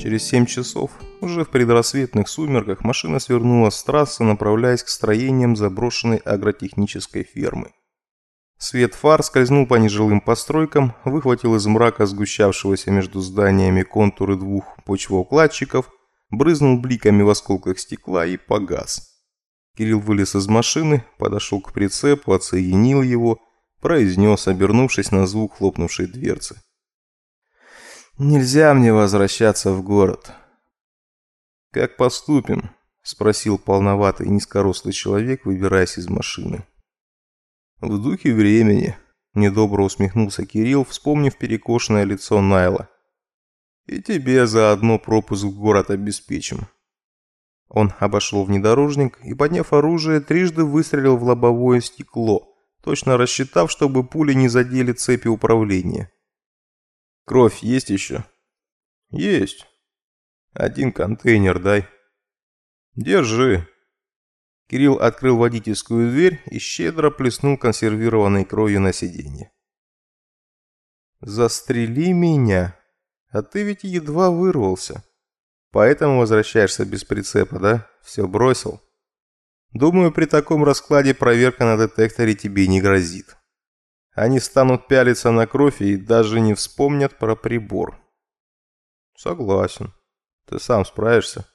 через 7 часов, уже в предрассветных сумерках, машина свернула с трассы, направляясь к строениям заброшенной агротехнической фермы. Свет фар скользнул по нежилым постройкам, выхватил из мрака сгущавшегося между зданиями контуры двух почвоукладчиков, брызнул бликами в осколках стекла и погас. Кирилл вылез из машины, подошел к прицепу, отсоединил его, произнес, обернувшись на звук хлопнувшей дверцы. «Нельзя мне возвращаться в город». «Как поступим?» – спросил полноватый низкорослый человек, выбираясь из машины. «В духе времени», – недобро усмехнулся Кирилл, вспомнив перекошенное лицо Найла. «И тебе заодно пропуск в город обеспечим». Он обошел внедорожник и, подняв оружие, трижды выстрелил в лобовое стекло, точно рассчитав, чтобы пули не задели цепи управления. «Кровь есть еще?» «Есть. Один контейнер дай». «Держи», Кирилл открыл водительскую дверь и щедро плеснул консервированной кровью на сиденье. «Застрели меня. А ты ведь едва вырвался. Поэтому возвращаешься без прицепа, да? Все бросил?» «Думаю, при таком раскладе проверка на детекторе тебе не грозит. Они станут пялиться на кровь и даже не вспомнят про прибор». «Согласен. Ты сам справишься».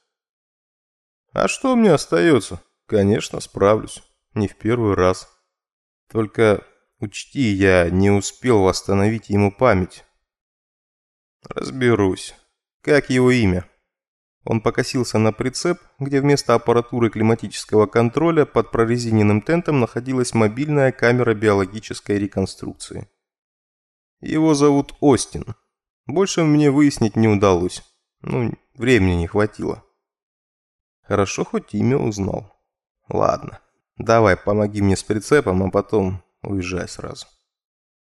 «А что мне остается?» Конечно, справлюсь. Не в первый раз. Только учти, я не успел восстановить ему память. Разберусь. Как его имя? Он покосился на прицеп, где вместо аппаратуры климатического контроля под прорезиненным тентом находилась мобильная камера биологической реконструкции. Его зовут Остин. Больше мне выяснить не удалось. Ну, времени не хватило. Хорошо, хоть имя узнал. Ладно, давай помоги мне с прицепом, а потом уезжай сразу.